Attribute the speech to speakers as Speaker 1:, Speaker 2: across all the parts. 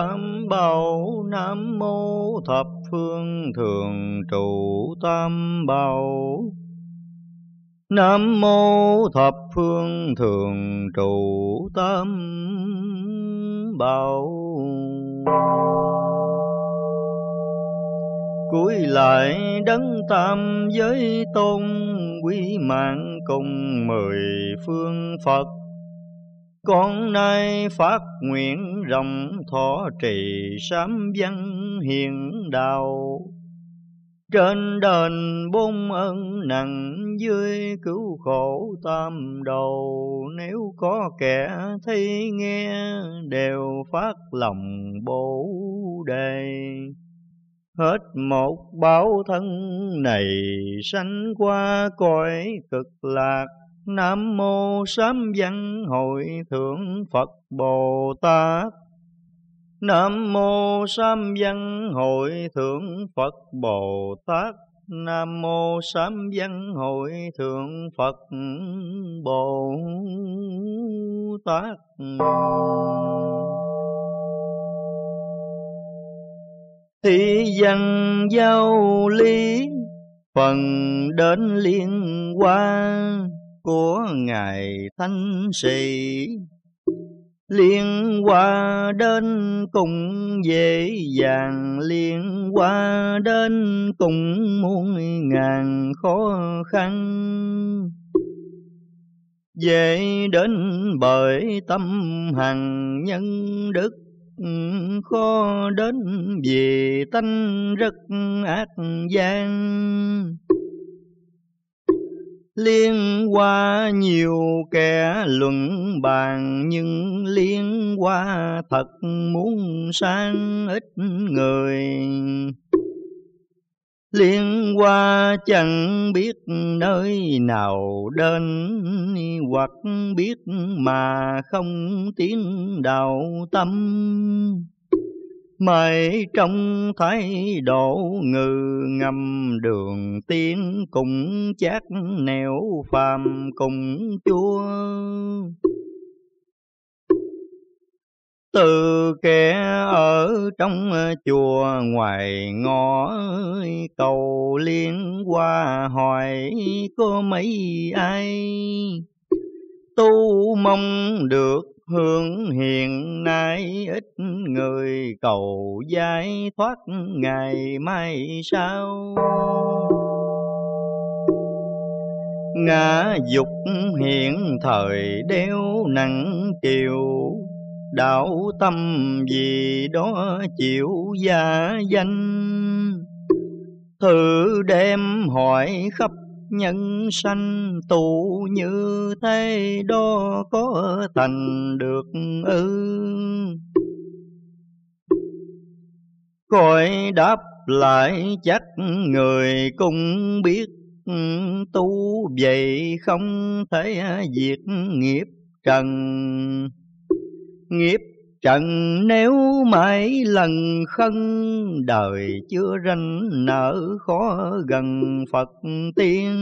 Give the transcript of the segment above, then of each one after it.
Speaker 1: tam bảo Nam mô thập phương thường trụ tam bảo. Nam mô thập phương thường trụ tam bảo. Cuối lại đấng tam giới tôn quý mạng cùng mười phương Phật. Con nay phát nguyện rộng thọ trì sám văn hiền đạo trên đền bốn ân nặng dưới cứu khổ tam đầu. Nếu có kẻ thấy nghe, đều phát lòng bổ đề. Hết một báo thân này sanh qua cõi cực lạc. Nam mô sám văn hội thượng Phật Bồ Tát. Nam mô sám văn hội thượng Phật Bồ Tát. Nam mô sám văn hội thượng Phật Bồ Tát. Thị dân giao lý, phần đến liên quan của ngài thánh sĩ. Liên qua đến cùng dễ dàng, liên qua đến cùng muôn ngàn khó khăn. Dễ đến bởi tâm hằng nhân đức, khó đến vì tánh rất ác gian liên qua nhiều kẻ luận bàn, nhưng liên qua thật muốn sang ít người. Liên qua chẳng biết nơi nào đến, hoặc biết mà không tiếng đạo tâm. Mãi trong thái độ ngư ngầm đường tiên cùng chát nẻo phàm cùng chúa. Từ kẻ ở trong chùa ngoài ngõ, cầu liên qua hỏi có mấy ai tu mong được hương hiện nay ít người cầu giải thoát ngày mai sau. Ngã dục hiện thời đeo nặng kiều, đạo tâm gì đó chịu gia danh. Thử đem hỏi khắp nhân sanh tụ như thế đó có thành được ư? Coi đáp lại chắc người cũng biết, tu vậy không thể diệt nghiệp trần. Nghiệp trần nếu mãi lần khân đời chưa ranh nở khó gần Phật tiên.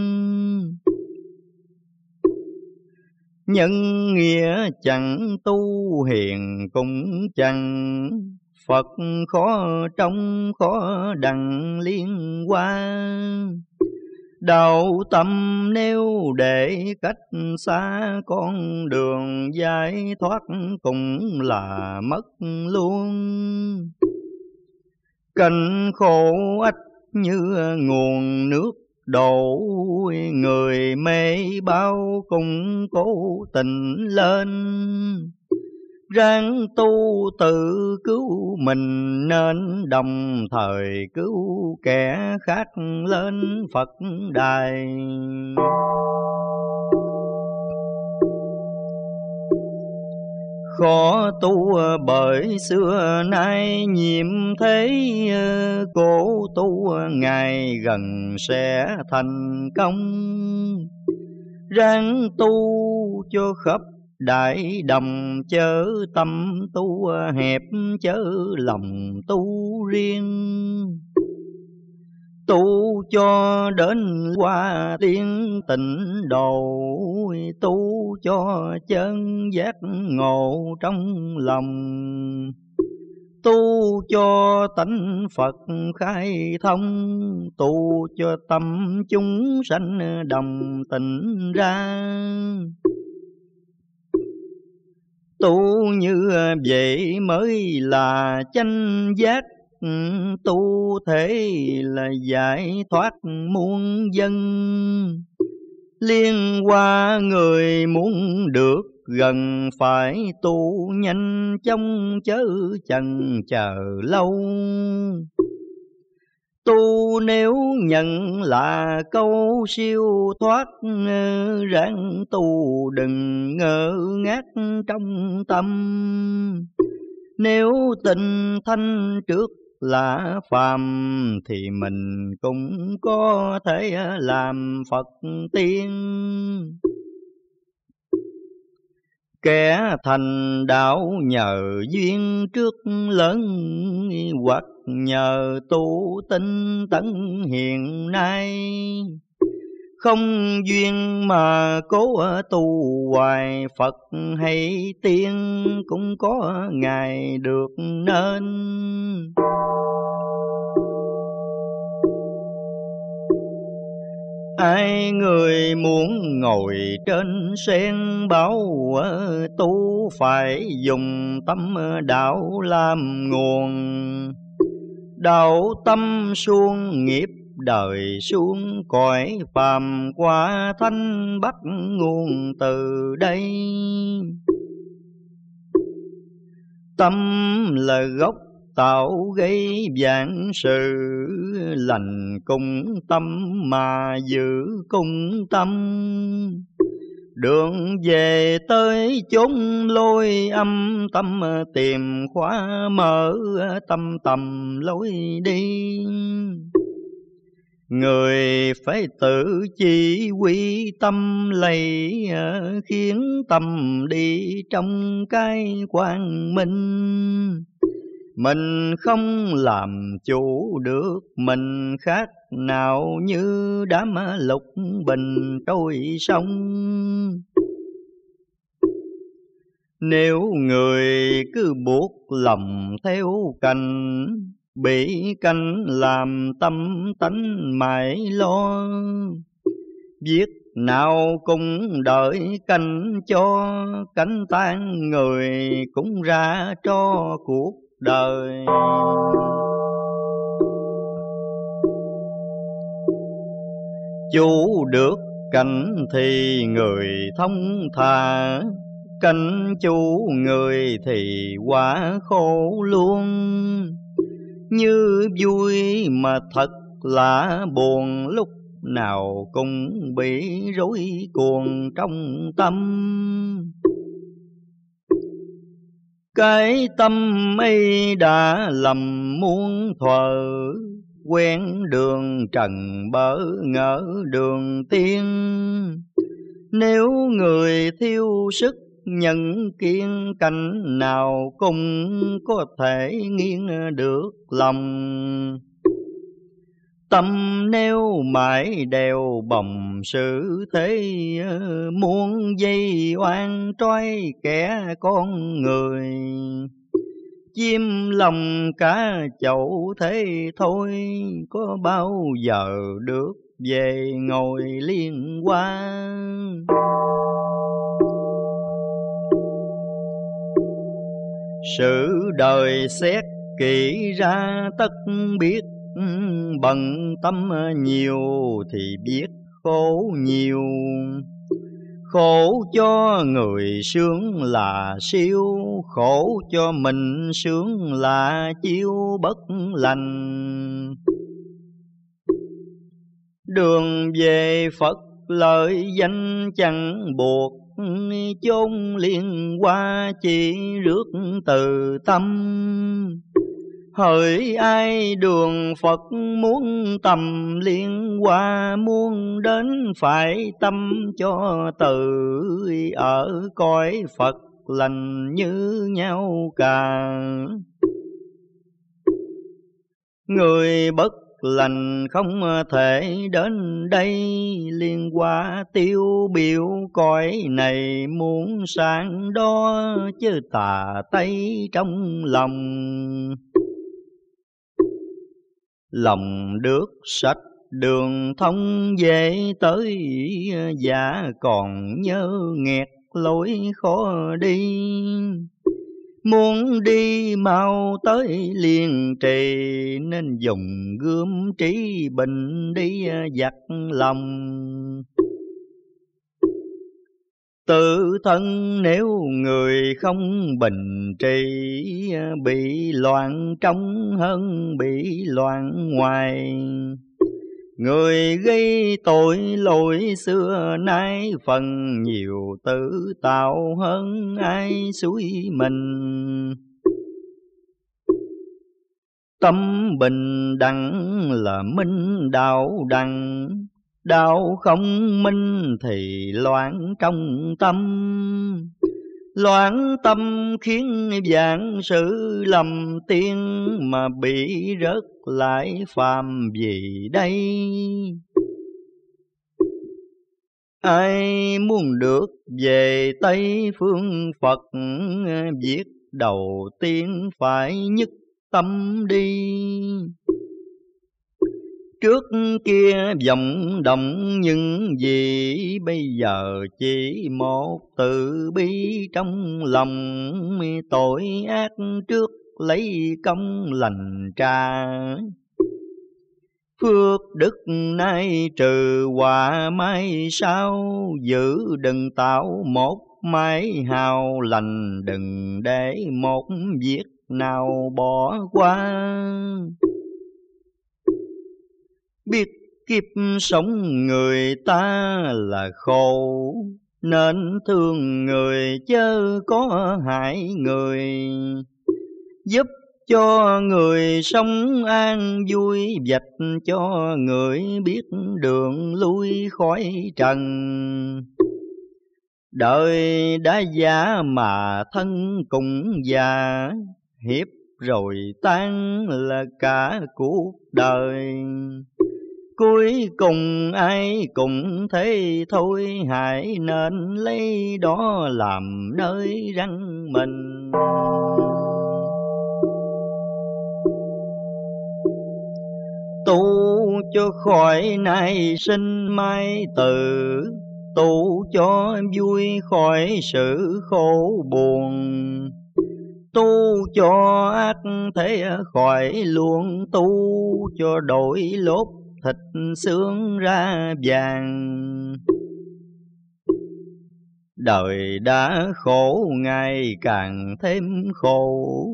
Speaker 1: Nhân nghĩa chẳng tu, hiền cũng chẳng. Phật khó trong khó đặng liên quan Đạo tâm nếu để cách xa con đường giải thoát cũng là mất luôn. Cảnh khổ ách như nguồn nước đổ, người mê bao cũng cố tình lên ráng tu tự cứu mình nên đồng thời cứu kẻ khác lên Phật đài. Khó tu bởi xưa nay nhiệm thế, Cố tu ngày gần sẽ thành công Ráng tu cho khắp Đại đồng chớ tâm tu, hẹp chớ lòng tu riêng. Tu cho đến qua tiếng tịnh độ, tu cho chân giác ngộ trong lòng. Tu cho tánh Phật khai thông, tu cho tâm chúng sanh đồng tình ra tu như vậy mới là chánh giác. Ừ, tu thế là giải thoát muôn dân. Liên qua người muốn được gần phải tu nhanh chóng chớ chần chờ lâu tu nếu nhận là câu siêu thoát, ráng tu đừng ngơ ngác trong tâm nếu tình thanh trước là phàm, thì mình cũng có thể làm Phật tiên. Kẻ thành đạo nhờ duyên trước lớn, hoặc nhờ tu tinh tấn hiện nay. Không duyên mà cố tu hoài, Phật hay tiên cũng có ngày được nên. Ai người muốn ngồi trên sen báo tu phải dùng tâm đạo làm nguồn. Đạo tâm xuống nghiệp đời xuống cõi phàm qua thanh bắt nguồn từ đây. Tâm là gốc tạo gây vạn sự, lành cung tâm mà giữ cung tâm. Đường về tới chốn lôi âm, tâm tìm khóa mở, tâm tầm lối đi. Người phải tự chỉ quy tâm lầy ờ, khiến tâm đi trong cái quang minh mình không làm chủ được, mình khác nào như đám lục bình trôi sông nếu người cứ buộc lòng theo cành, bị canh làm tâm tánh mãi lo. Viết nào cũng đợi canh cho, cánh tan người cũng ra cho cuộc đời. Chú được cảnh thì người thông thà cảnh chú người thì quá khổ luôn. Như vui mà thật là buồn, lúc nào cũng bị rối cuồng trong tâm cái tâm ấy đã lầm muôn thuở, quen đường trần bỡ ngỡ đường tiên. Nếu người thiêu sức nhận kiên cảnh nào cũng có thể nghiêng được lòng. Tâm nêu mãi đều bồng sự thế ờ, Muôn dây oan trói kẻ con người. Chim lòng cả chậu thế thôi, Có bao giờ được về ngồi liên quan Sự đời xét kỹ ra tất biết Bận tâm nhiều thì biết khổ nhiều. Khổ cho người sướng là siêu, Khổ cho mình sướng là chiêu bất lành. Đường về Phật lợi danh chẳng buộc chốn liên qua chỉ rước từ tâm. Hỡi ai đường Phật muốn tầm liên hoa, Muốn đến phải tâm cho tự, Ở cõi Phật lành như nhau cả. Người bất lành không thể đến đây, liên qua tiêu biểu cõi này muốn sang đó, chứ tà tây trong lòng lòng nước sạch đường thông dễ tới, giả còn nhớ nghẹt lối khó đi. Muốn đi mau tới liền trì, Nên dùng gươm trí bình đi, giặt lòng. Tự thân nếu người không bình trị à, Bị loạn trong hơn bị loạn ngoài Người gây tội lỗi xưa nay phần nhiều tự tạo hơn ai suối mình. Tâm bình đẳng là minh đạo đẳng, đạo không minh thì loạn trong tâm. Loạn tâm khiến vạn sự lầm tiên mà bị rớt lại phàm gì đây? Ai muốn được về Tây phương Phật, viết đầu tiên phải nhất tâm đi. Trước kia vọng động những gì bây giờ chỉ một tự bi trong lòng. Tội ác trước lấy công lành tra. Phước đức nay trừ hòa mai sau, giữ đừng tạo một mái hào lành, đừng để một việc nào bỏ qua biết kiếp sống người ta là khổ, nên thương người chớ có hại người. Giúp cho người sống an vui, dạch cho người biết đường lui khỏi trần. Đời đã già mà thân cũng già, hiếp rồi tan là cả cuộc đời cuối cùng ai cũng thế thôi, hãy nên lấy đó làm nơi răng mình. Tu cho khỏi nay sinh mai tử, tu cho vui khỏi sự khổ buồn. Tu cho ác thế khỏi luôn tu, cho đổi lốt thịt xương ra vàng. Đời đã khổ, ngày càng thêm khổ.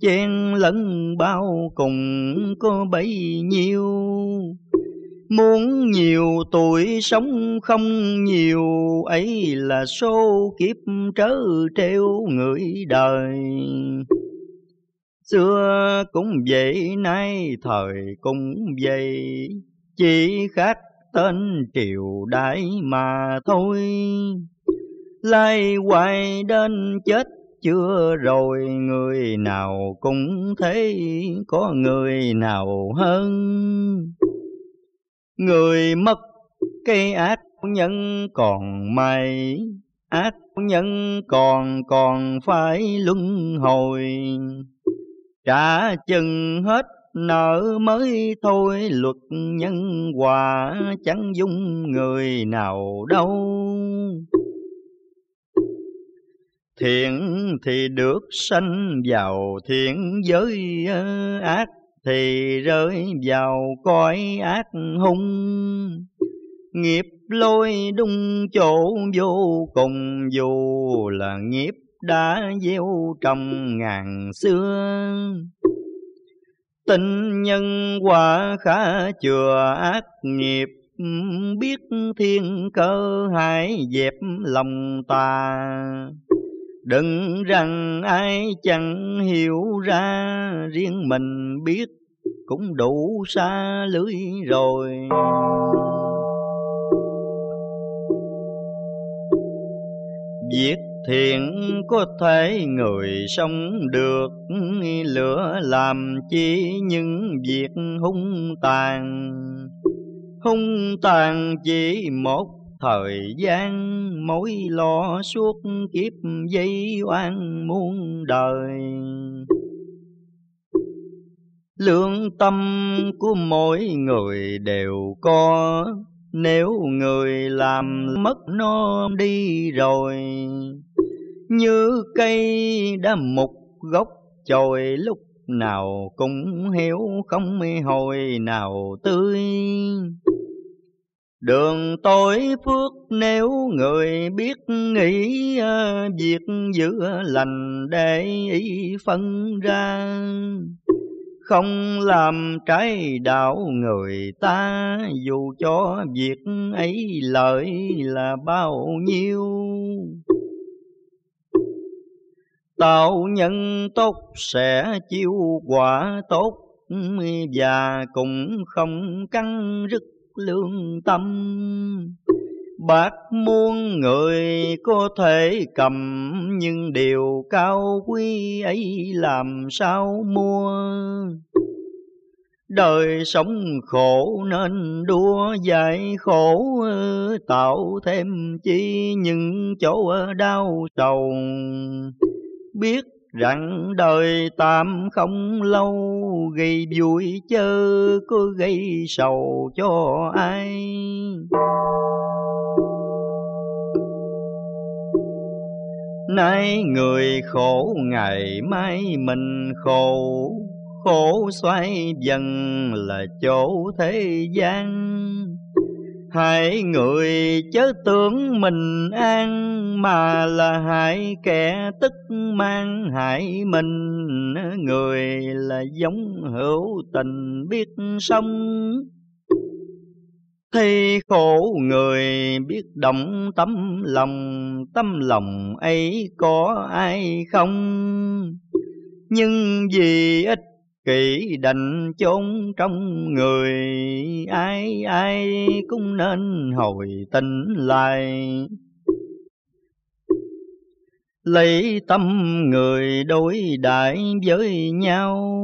Speaker 1: Chen lẫn bao cùng có bấy nhiêu. Muốn nhiều tuổi sống không nhiều, ấy là số kiếp trớ treo người đời xưa cũng vậy, nay thời cũng vậy. Chỉ khác tên triều đại mà thôi. Lai hoài đến chết chưa rồi, người nào cũng thấy có người nào hơn. Người mất cây ác nhân còn may, ác nhân còn còn phải luân hồi trả chừng hết nợ mới thôi, luật nhân quả chẳng dung người nào đâu. Thiện thì được sanh vào thiện giới, ác thì rơi vào cõi ác hung. Nghiệp lôi đung chỗ vô cùng, dù là nghiệp đã gieo trồng ngàn xưa tình nhân quả khá chừa ác nghiệp, biết thiên cơ hãy dẹp lòng ta đừng rằng ai chẳng hiểu ra, riêng mình biết cũng đủ xa lưới rồi. Việc thiện có thể người sống được, lửa làm chi những việc hung tàn. Hung tàn chỉ một thời gian, mối lo suốt kiếp dây oan muôn đời. Lương tâm của mỗi người đều có nếu người làm mất nó đi rồi, như cây đã mục gốc chồi, lúc nào cũng hiểu không hồi nào tươi. Đường tối phước nếu người biết nghĩ ờ, việc giữa lành để ý phân ra không làm trái đạo người ta. Dù cho việc ấy lợi là bao nhiêu. Tạo nhân tốt sẽ chiêu quả tốt, và cũng không căng rứt lương tâm. Bác muôn người có thể cầm, nhưng điều cao quý ấy làm sao mua? Đời sống khổ nên đua giải khổ, tạo thêm chi những chỗ đau sầu. Biết rằng đời tạm không lâu gây vui chớ có gây sầu cho ai. Nay người khổ, ngày mai mình khổ. Khổ xoay dần là chỗ thế gian. Hãy người chớ tưởng mình an, Mà là hại kẻ tức mang hại mình. Người là giống hữu tình biết sống. Thì khổ người biết động tấm lòng Tấm lòng ấy có ai không? Nhưng vì ít kỳ đành chốn trong người, ai ai cũng nên hồi tỉnh lại. Lấy tâm người đối đại với nhau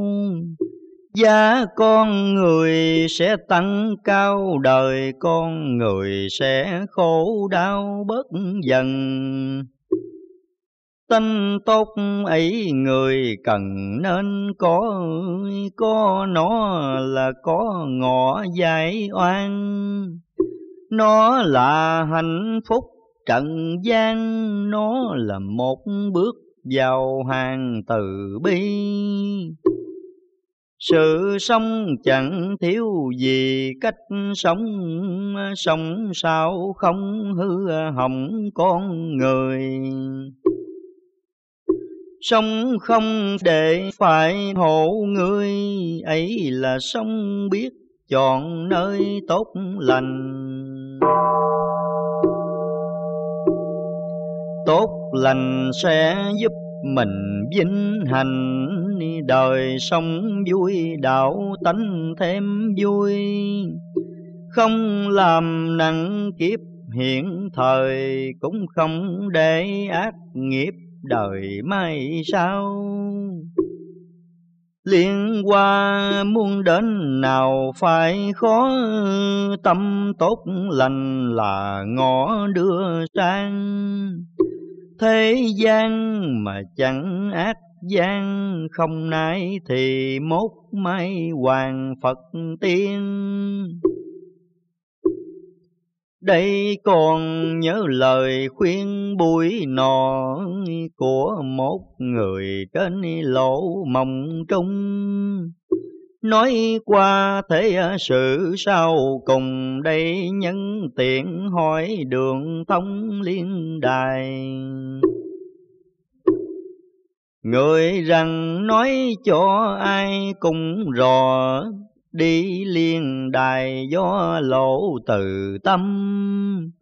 Speaker 1: giá con người sẽ tăng cao, đời con người sẽ khổ đau bớt dần. Tâm tốt ấy người cần nên có, có nó là có ngõ giải oan. Nó là hạnh phúc trần gian, nó là một bước vào hàng từ bi. Sự sống chẳng thiếu gì cách sống, sống sao không hư hỏng con người. Sống không để phải hộ người ấy là sống biết chọn nơi tốt lành. Tốt lành sẽ giúp mình vinh hành đời sống vui, đạo tánh thêm vui không làm nặng kiếp, hiện thời cũng không để ác nghiệp đời mai sau. Liên qua muôn đến nào phải khó, tâm tốt lành là ngõ đưa sang. Thế gian mà chẳng ác gian, không nay thì mốt mai hoàng phật tiên đây còn nhớ lời khuyên buổi nọ của một người trên lỗ mộng trung. Nói qua thế sự sau cùng đây nhân tiện hỏi đường thông liên đài. Người rằng nói cho ai cũng rõ đi liên đài do lộ từ tâm.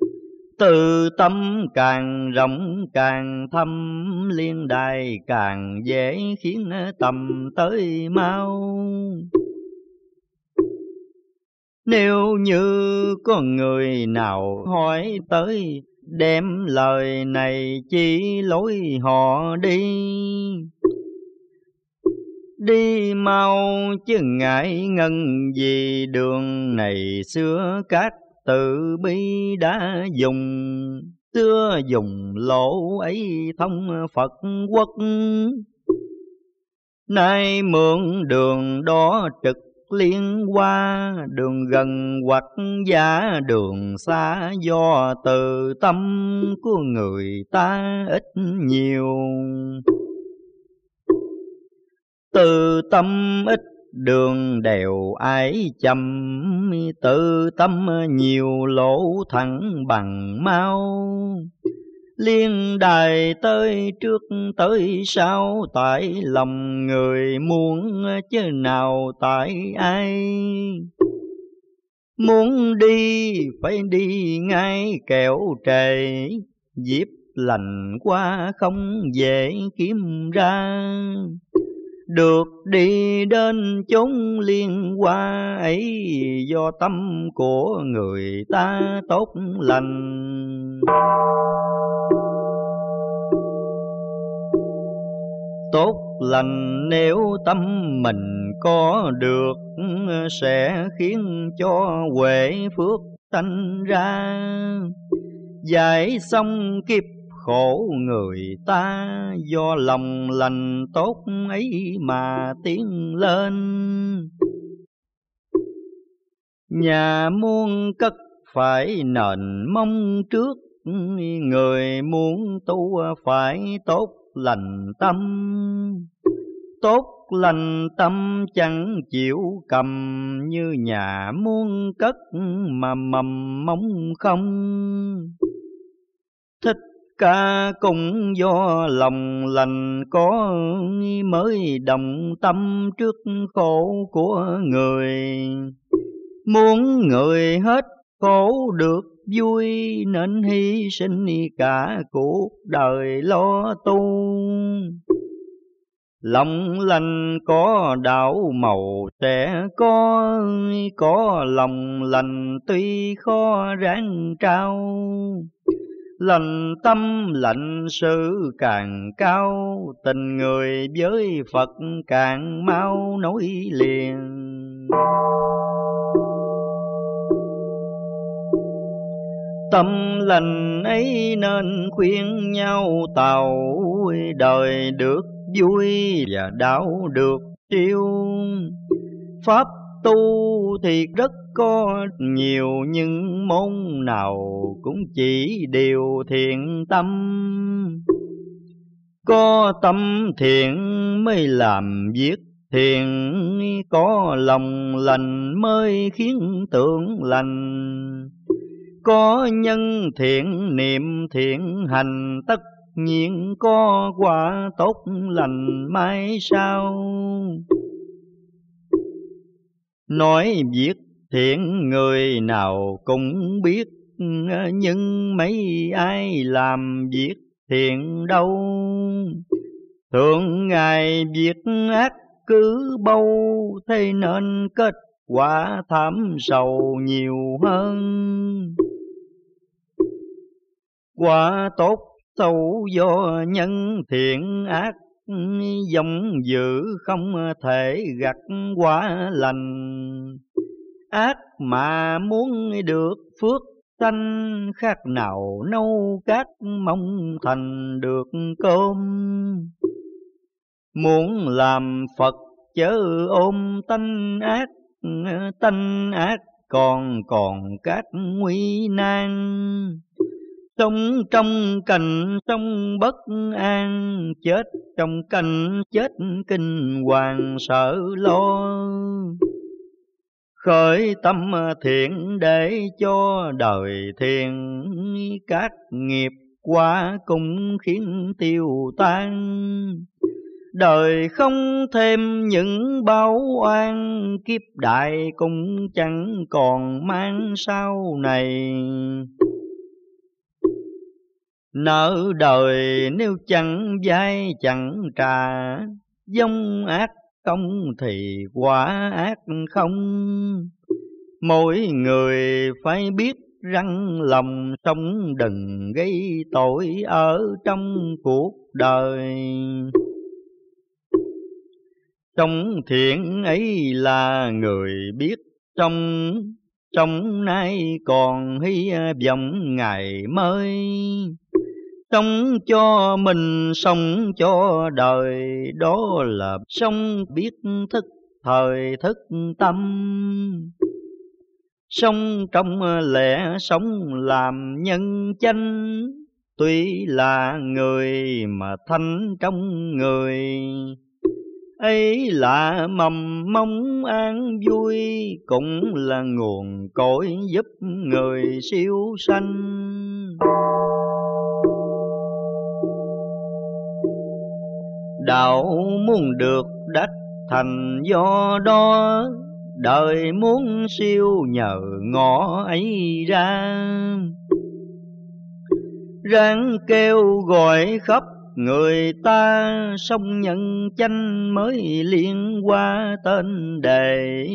Speaker 1: Từ tâm càng rộng càng thâm liên đài càng dễ khiến tầm tới mau. Nếu như có người nào hỏi tới, đem lời này chỉ lối họ đi đi mau, chứ ngại ngân gì. Đường này xưa các tự bi đã dùng, xưa dùng lỗ ấy thông Phật quốc. Nay mượn đường đó trực liên qua, đường gần hoặc giả, đường xa do từ tâm của người ta ít nhiều từ tâm ít đường đều ái chậm tự tâm nhiều lỗ thẳng bằng mau. Liên đài tới trước tới sau, tại lòng người muốn chứ nào tại ai? Muốn đi phải đi ngay kẹo trề dịp lành qua không dễ kiếm ra được đi đến chốn liên hoa ấy, do tâm của người ta tốt lành. Tốt lành nếu tâm mình có được, sẽ khiến cho huệ phước tanh ra. Giải xong kiếp khổ người ta, do lòng lành tốt ấy mà tiến lên. Nhà muôn cất phải nền mong trước, người muốn tu phải tốt lành tâm. Tốt lành tâm chẳng chịu cầm như nhà muôn cất mà mầm mong không. Thích ca cũng do lòng lành có mới đồng tâm trước khổ của người. Muốn người hết khổ được vui nên hy sinh cả cuộc đời lo tu. Lòng lành có đạo màu sẽ có có lòng lành tuy khó ráng trao lành tâm lạnh sự càng cao, tình người với phật càng mau nối liền. Tâm lành ấy nên khuyên nhau tàu đời được vui và đạo được tiêu. Pháp tu thì rất có nhiều, nhưng môn nào cũng chỉ điều thiện tâm. Có tâm thiện mới làm việc thiện, có lòng lành mới khiến tượng lành. Có nhân thiện, niệm thiện hành, tất nhiên có quả tốt lành mai sau nói việc thiện người nào cũng biết, nhưng mấy ai làm việc thiện đâu. Thường ngày việc ác cứ bâu, thế nên kết quả thảm sầu nhiều hơn. Quả tốt xấu do nhân thiện ác dòng dữ không thể gặt quả lành. Ác mà muốn được phước sanh, khác nào nâu cát mong thành được cơm. Muốn làm phật chớ ôm tanh ác tanh ác còn còn các nguy nan. Sống trong cảnh sống bất an, chết trong cảnh chết kinh hoàng sợ lo. Khởi tâm thiện để cho đời thiện, các nghiệp qua cũng khiến tiêu tan. Đời không thêm những báo oan, kiếp đại cũng chẳng còn mang sau này. Nợ đời nếu chẳng dai chẳng trả, Dông ác công thì quả ác không. Mỗi người phải biết răng lòng sống đừng gây tội ở trong cuộc đời. Trong thiện ấy là người biết trong trong nay còn hy vọng ngày mới sống cho mình, sống cho đời. Đó là sống biết thức, thời thức tâm. Sống trong lẽ sống làm nhân chánh, tuy là người mà thanh trong người. Ấy là mầm mong an vui, cũng là nguồn cội giúp người siêu sanh. Đạo muốn được đắc thành do đó, đời muốn siêu nhờ ngõ ấy ra. Ráng kêu gọi khắp người ta xong nhận chanh mới liên qua tên đề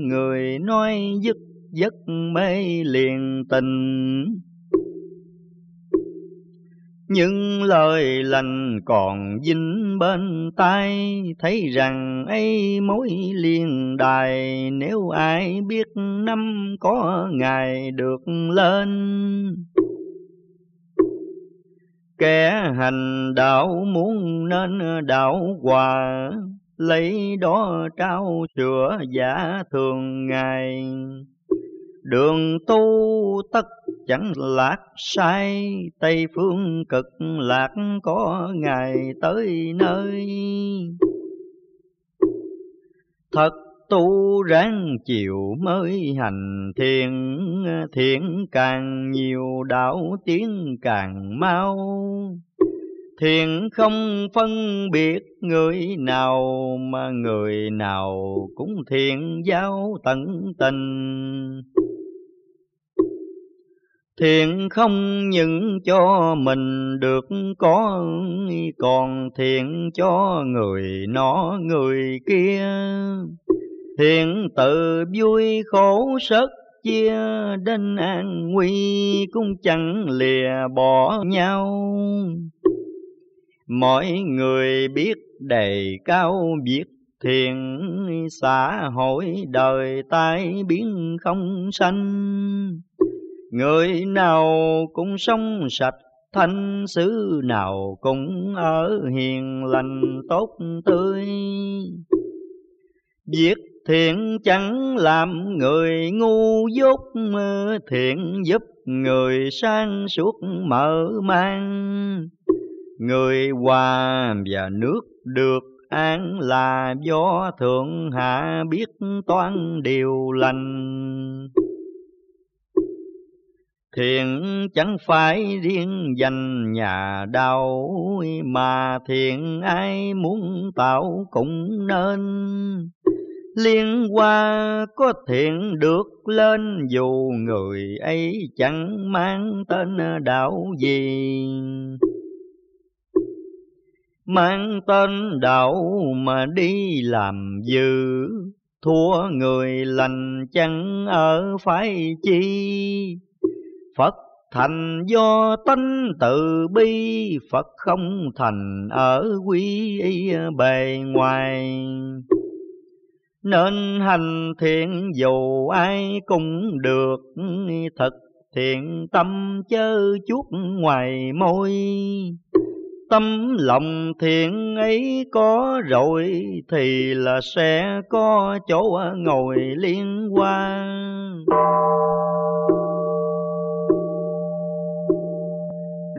Speaker 1: người nói dứt giấc mê liền tình những lời lành còn dính bên tai, thấy rằng ấy mối liên đài. Nếu ai biết năm có ngày được lên, kẻ hành đạo muốn nên đạo hòa, lấy đó trao sửa giả thường ngày. Đường tu tất chẳng lạc. Sai tây phương cực lạc có ngày tới nơi. Thật tu ráng chiều mới hành thiền thiện càng nhiều đạo tiếng càng mau. Thiền không phân biệt người nào mà người nào cũng thiện giáo tận tình thiện không những cho mình được, có còn thiện cho người nó người kia. Thiện tự vui khổ sất chia đến an nguy cũng chẳng lìa bỏ nhau. Mọi người biết đề cao, biết thiện xã hội đời tai biến không sanh. Người nào cũng sống sạch, thanh xứ nào cũng ở hiền lành, tốt tươi. Việc thiện chẳng làm người ngu dốt Thiện giúp người sang suốt mở mang. Người hòa và nước được an là do thượng hạ biết toán điều lành. Thiện chẳng phải riêng dành nhà đau, Mà thiện ai muốn tạo cũng nên. Liên qua có thiện được lên, Dù người ấy chẳng mang tên đạo gì Mang tên đạo mà đi làm dư, Thua người lành chẳng ở phải chi. Phật thành do tánh từ bi, Phật không thành ở quy y bề ngoài. Nên hành thiện dù ai cũng được, Thật thiện tâm chớ chút ngoài môi. Tâm lòng thiện ấy có rồi, Thì là sẽ có chỗ ngồi liên quan.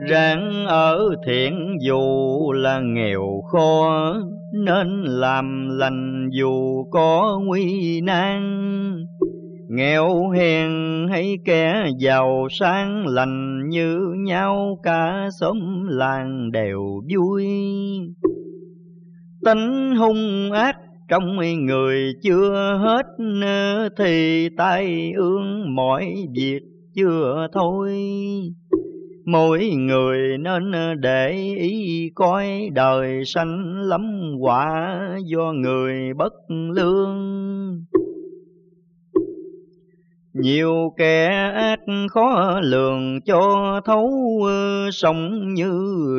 Speaker 1: Ráng ở thiện dù là nghèo khó, nên làm lành dù có nguy nan. Nghèo hèn hay kẻ giàu sang lành như nhau, cả xóm làng đều vui. Tính hung ác trong người chưa hết, thì tai ương mọi việc chưa thôi. Mỗi người nên ờ, để ý coi đời sanh lắm quả do người bất lương. nhiều kẻ ác khó lường cho thấu ờ, sống như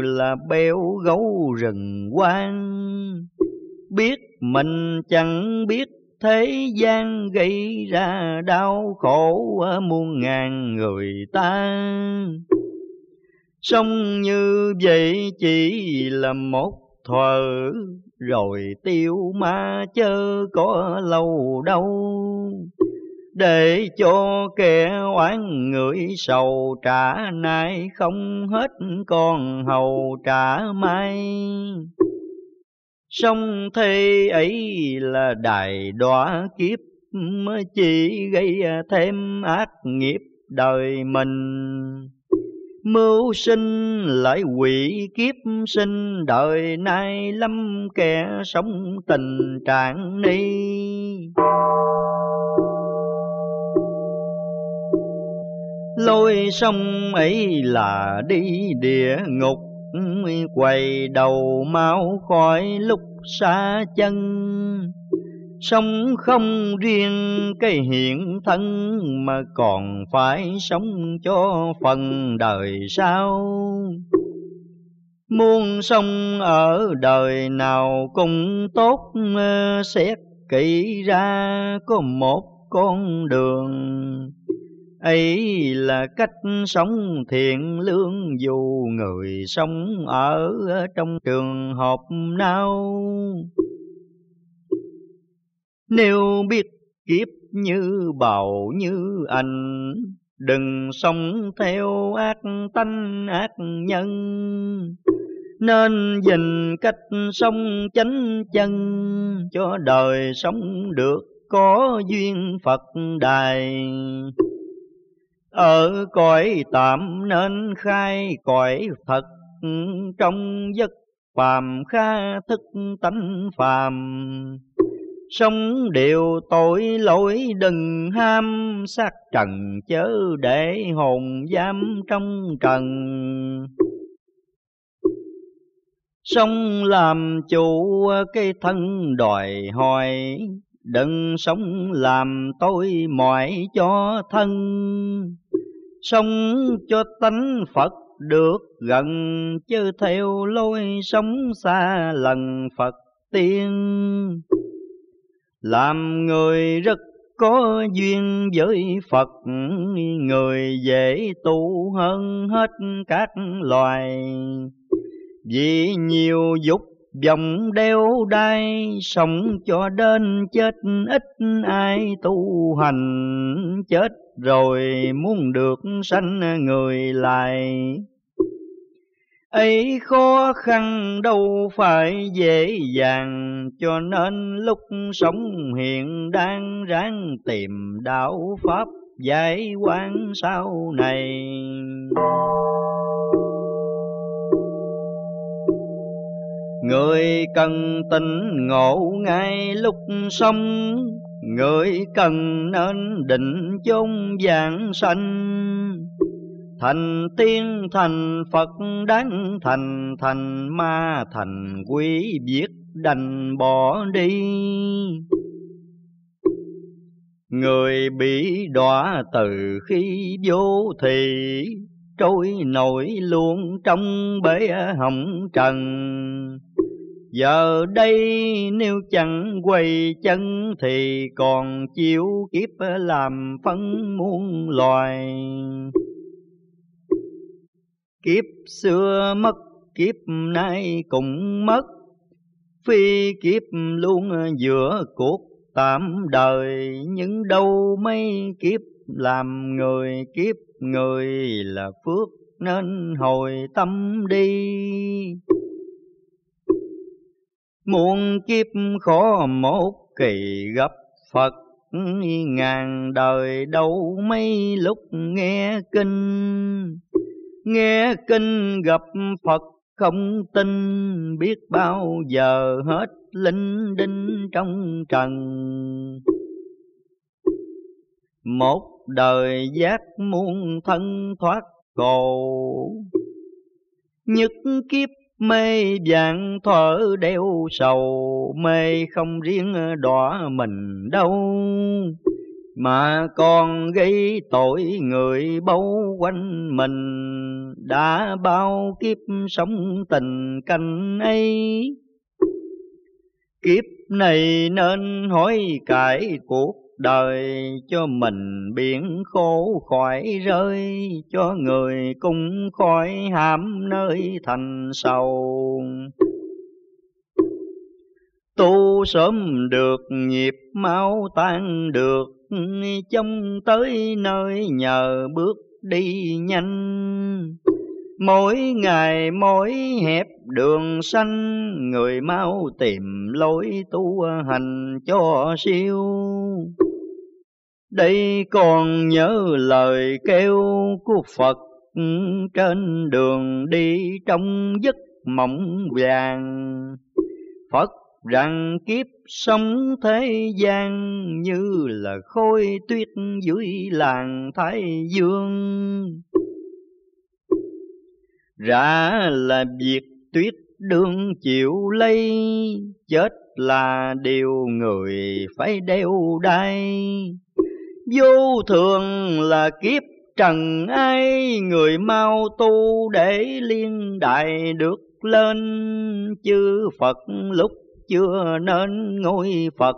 Speaker 1: là béo gấu rừng quang biết mình chẳng biết thế gian gây ra đau khổ muôn ngàn người ta sống như vậy chỉ là một thuở rồi tiêu ma chớ có lâu đâu. Để cho kẻ oán người sầu trả nay không hết còn hầu trả mai. Sông thê ấy là đại đọa kiếp, mới chỉ gây thêm ác nghiệp đời mình mưu sinh lại quỷ kiếp sinh, đời nay lâm kẻ sống tình trạng ni. Lôi sông ấy là đi địa ngục quay đầu máu khỏi lúc xa chân sống không riêng cái hiện thân mà còn phải sống cho phần đời sau. Muôn sông ở đời nào cũng tốt xét kỹ ra có một con đường. Ấy là cách sống thiện lương dù người sống ở trong trường hợp nào nếu biết kiếp như bầu như anh đừng sống theo ác tánh, ác nhân. Nên dình cách sống chánh chân, cho đời sống được có duyên Phật đài. Ở cõi tạm nên khai cõi thật trong giấc phàm kha thức tánh phàm sống đều tội lỗi, đừng ham sát trần, chớ để hồn giam trong trần. Sống làm chủ cái thân đòi hỏi, đừng sống làm tôi mỏi cho thân. Sống cho tánh Phật được gần, chứ theo lối sống xa lần Phật tiên làm người rất có duyên với Phật, người dễ tu hơn hết các loài. Vì nhiều dục vọng đeo đai, sống cho đến chết, ít ai tu hành. Chết rồi muốn được sanh người lại ấy khó khăn đâu phải dễ dàng, cho nên lúc sống hiện đang ráng tìm đạo pháp giải quán sau này. Người cần tỉnh ngộ ngay lúc sống, người cần nên định chốn giảng sanh thành tiên thành phật đáng thành thành ma thành, quý biết đành bỏ đi người bị đọa từ khi vô thì trôi nổi luôn trong bể hồng trần Giờ đây nếu chẳng quay chân thì còn chịu kiếp làm phân muôn loài. Kiếp xưa mất, kiếp nay cũng mất, phi kiếp luôn giữa cuộc tạm đời, nhưng đâu mấy kiếp làm người, kiếp người là phước nên hồi tâm đi. Muôn kiếp khó một kỳ gặp Phật. Ngàn đời đâu mấy lúc nghe kinh nghe kinh gặp Phật không tin biết bao giờ hết linh đinh trong trần một đời giác muôn thân thoát cổ nhất kiếp Mê vàng thở đeo sầu, mê không riêng đọa mình đâu mà còn gây tội người bấu quanh mình. Đã bao kiếp sống tình canh ấy. Kiếp này nên hối cải cuộc đời cho mình. Biển khổ khỏi rơi cho người cũng khỏi hãm nơi thành sầu. Tu sớm được, nghiệp máu tan được trông tới nơi nhờ bước đi nhanh. Mỗi ngày mỗi hẹp đường xanh, người mau tìm lối tu hành cho siêu. Đây còn nhớ lời kêu của Phật, trên đường đi trong giấc mộng vàng. Phật rằng kiếp sống thế gian như là khôi tuyết dưới làng Thái Dương. Ra là việc tuyết đương chịu lấy, chết là điều người phải đeo đai. Vô thường là kiếp trần ai, người mau tu để liên đại được lên, chư Phật lúc chưa nên ngôi Phật.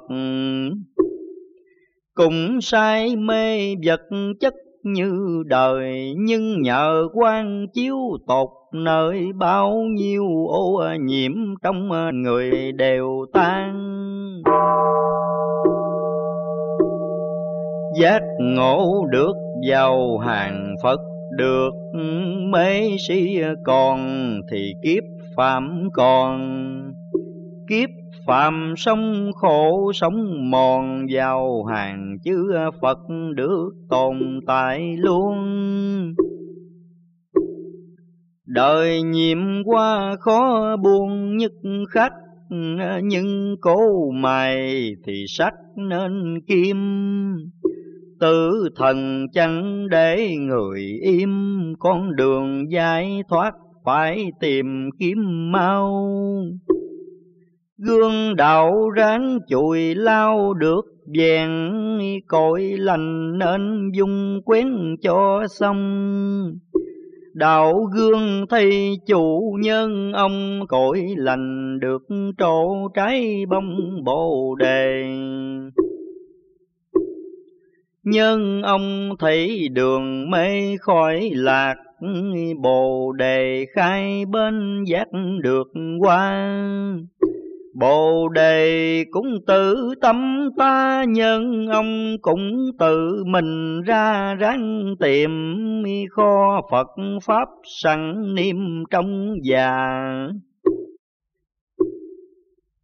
Speaker 1: Cũng say mê vật chất như đời, Nhưng nhờ quan chiếu tột nơi bao nhiêu ô nhiễm trong người đều tan. Giác ngộ được vào hàng Phật, được mê si còn thì kiếp phạm còn. Kiếp Phàm sống khổ sống mòn vào hàng chư Phật được tồn tại luôn. Đời nhiệm qua khó buông nhất khách, nhưng cố mày thì sắc nên kim. Tử thần chẳng để người im, con đường giải thoát phải tìm kiếm mau gương đạo ráng chùi lao được vẹn cội lành nên dung quén cho xong. Đạo gương thay chủ nhân ông cội lành được trổ trái bông bồ đề. Nhân ông thấy đường mê khỏi lạc, bồ đề khai bên giác được qua Bồ đề cũng tự tâm ta nhân, ông cũng tự mình ra ráng tìm kho Phật Pháp sẵn niêm trong già.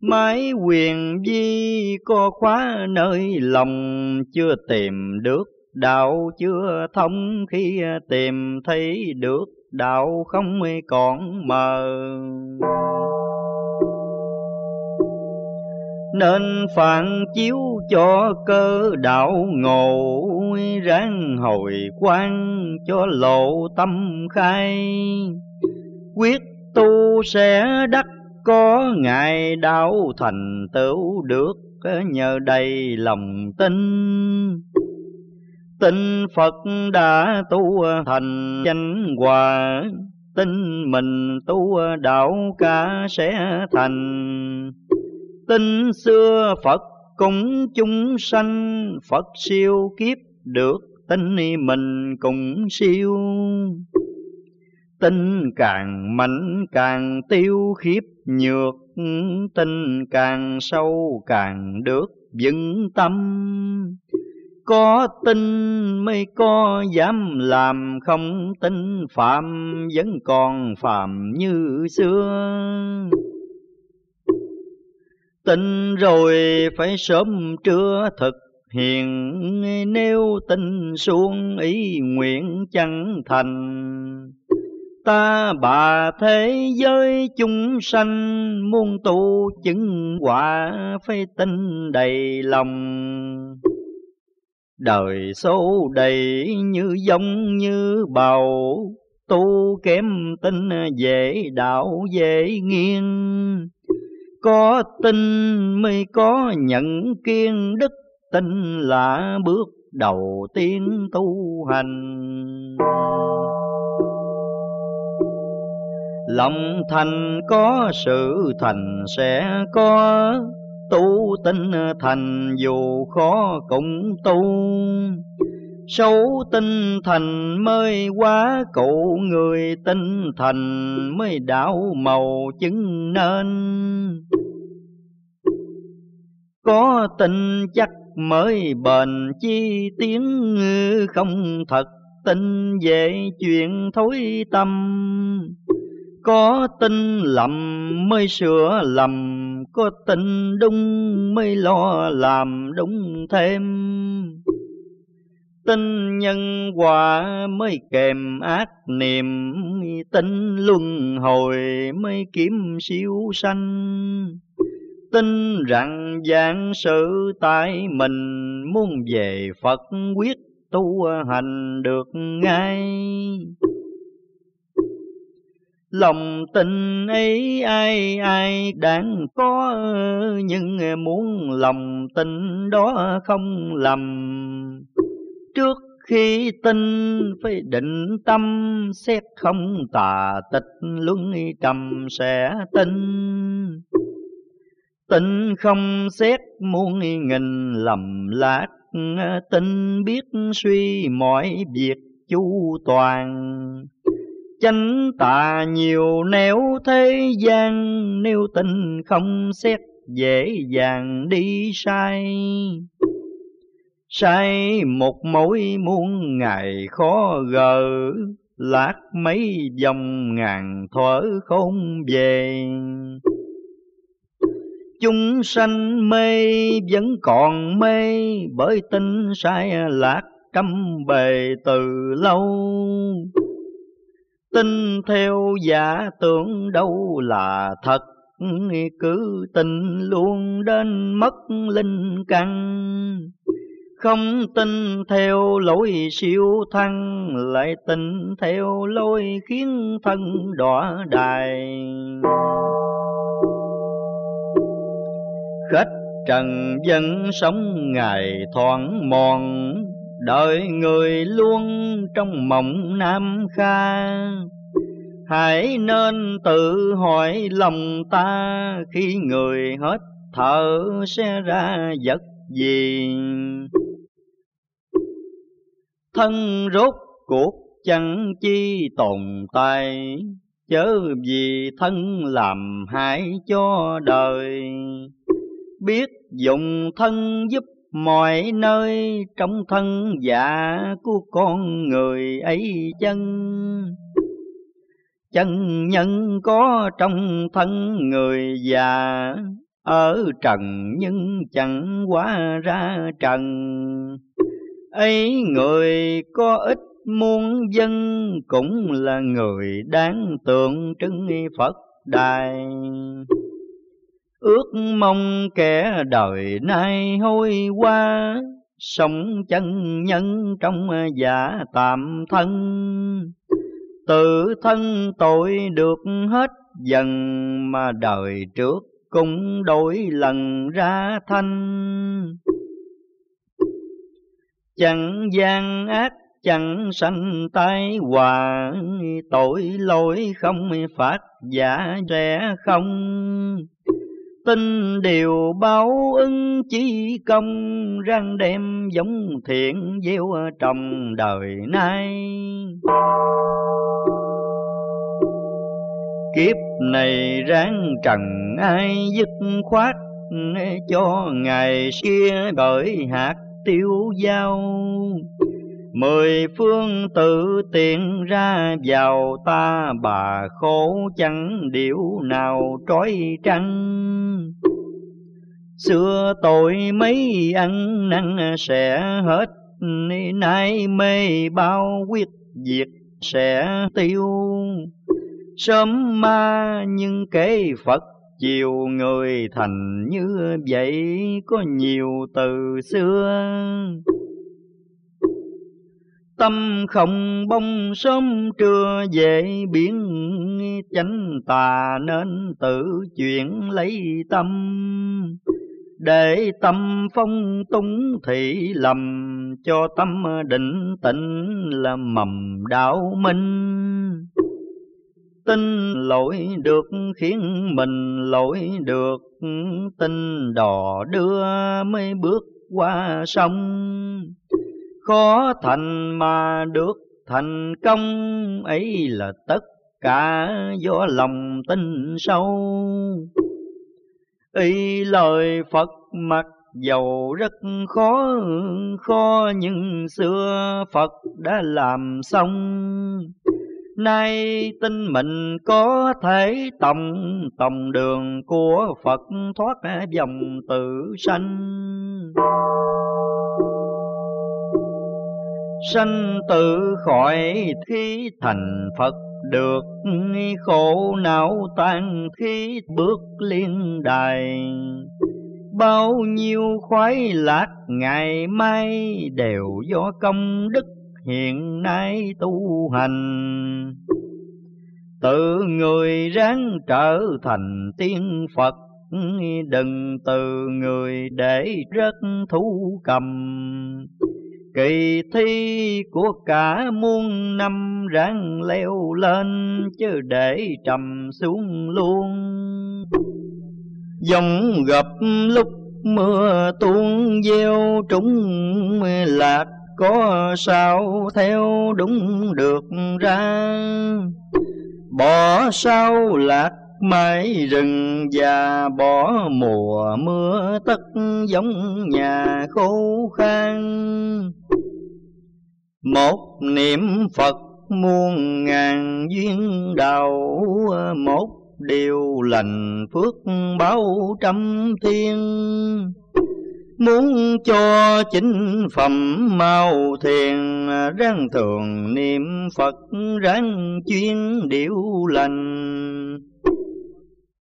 Speaker 1: Mái quyền di có khóa nơi lòng, chưa tìm được đạo, chưa thông khi tìm thấy được đạo không còn mờ nên phản chiếu cho cơ đạo ngộ, ráng hồi quan cho lộ tâm khai. Quyết tu sẽ đắc có ngài đạo thành tựu được, nhờ đầy lòng tin. Tin Phật đã tu thành chánh hòa, tin mình tu đạo cả sẽ thành. Tinh xưa Phật cũng chúng sanh, Phật siêu kiếp được, tinh mình cũng siêu. tinh càng mạnh càng tiêu khiếp nhược, tinh càng sâu càng được vững tâm. Có tin mới có dám làm, Không tin phạm vẫn còn phạm như xưa tin rồi phải sớm trưa thực hiện. Nếu tin xuống ý nguyện chân thành, ta bà thế giới chúng sanh muôn tu chứng quả phải tin đầy lòng. Đời số đầy như giống như bầu, tu kém tin dễ đạo dễ nghiêng có tin mới có nhận kiên đức tin là bước đầu tiên tu hành. Lòng thành có sự thành sẽ có, tu tinh thành dù khó cũng tu. Sâu tinh thành mới quá cụ người tinh thành mới đảo màu chứng nên. Có tình chắc mới bền, chi tiếng không thật tin về chuyện thối tâm. Có tin lầm mới sửa lầm, có tin đúng mới lo làm đúng thêm tin nhân quả mới kèm ác niệm tin luân hồi mới kiếm siêu sanh. Tin rằng dạng sự tại mình, muốn về phật quyết tu hành được ngay. Lòng tình ấy ai ai đáng có, Nhưng muốn lòng tình đó không lầm. Trước khi tin phải định tâm, Xét không tà tịch, luân trầm sẽ tin. Tin không xét, muôn nghìn, lầm lạc Tin, biết suy mọi việc chu toàn. Chánh tà nhiều nếu thế gian, nếu tình không xét, dễ dàng đi sai sai một mối muôn ngày khó gờ lát mấy dòng ngàn thuở không về. Chúng sanh mê vẫn còn mê, bởi tin sai lạc trăm bề từ lâu. Tin theo giả tưởng đâu là thật, cứ tin luôn đến mất linh căn không tin theo lối siêu thăng, lại tin theo lối khiến thân đọa đài. Khách trần dân sống ngày thoáng mòn đợi người luôn trong mộng nam kha. Hãy nên tự hỏi lòng ta, khi người hết thở sẽ ra vật gì? Thân rốt cuộc chẳng chi tồn tại. Chớ vì thân làm hại cho đời, biết dùng thân giúp mọi nơi. Trong thân dạ của con người ấy chân chân nhân có trong thân người già. Ở trần nhưng chẳng quá ra trần ấy người có ít muôn dân cũng là người đáng tượng trưng phật đài. Ước mong kẻ đời nay hôi qua sống chân nhân trong giả tạm thân. Tự thân tội được hết dần mà đời trước cũng đổi lần ra thanh chẳng gian ác, chẳng sanh tai, hòa tội lỗi không phát giả rẻ không. Tin điều báo ứng chi công, răng đem giống thiện gieo trong đời nay. Kiếp này ráng trần ai dứt khoát, cho ngày kia bởi hạt tiêu dao Mười phương tự tiện ra vào ta bà khổ chẳng điệu nào trói trăng. Xưa tội mấy ăn năn sẽ hết, nay mê bao quyết diệt sẽ tiêu. Sớm ma nhưng kế Phật chiều người thành như vậy, có nhiều từ xưa. Tâm không bông sớm trưa về biến, chánh tà nên tự chuyện lấy tâm. Để tâm phong túng thị lầm, cho tâm định tịnh là mầm đạo minh tin lỗi được khiến mình lỗi được. Tin đò đưa mới bước qua sông. Khó thành mà được thành công, ấy là tất cả do lòng tin sâu. Y lời phật mặc dầu rất khó khó nhưng xưa phật đã làm xong nay tin mình có thể tòng tòng đường của phật thoát dòng tự sanh. Sanh tự khỏi khi thành phật, được khổ não tan khi bước liên đài. Bao nhiêu khoái lạc ngày mai đều do công đức hiện nay tu hành. Tự người ráng trở thành tiên phật, đừng từ người để rất thú cầm. Kỳ thi của cả muôn năm ráng leo lên, chứ để trầm xuống luôn. Dòng gặp lúc mưa tuôn gieo trúng lạc có sao theo đúng được ra? Bỏ sao lạc mái rừng già bỏ mùa mưa tất giống nhà khô khan. Một niệm phật muôn ngàn duyên đạo, một điều lành phước báo trăm thiên. Muốn cho chính phẩm mau thiền Ráng thường niệm Phật ráng chuyên điệu lành.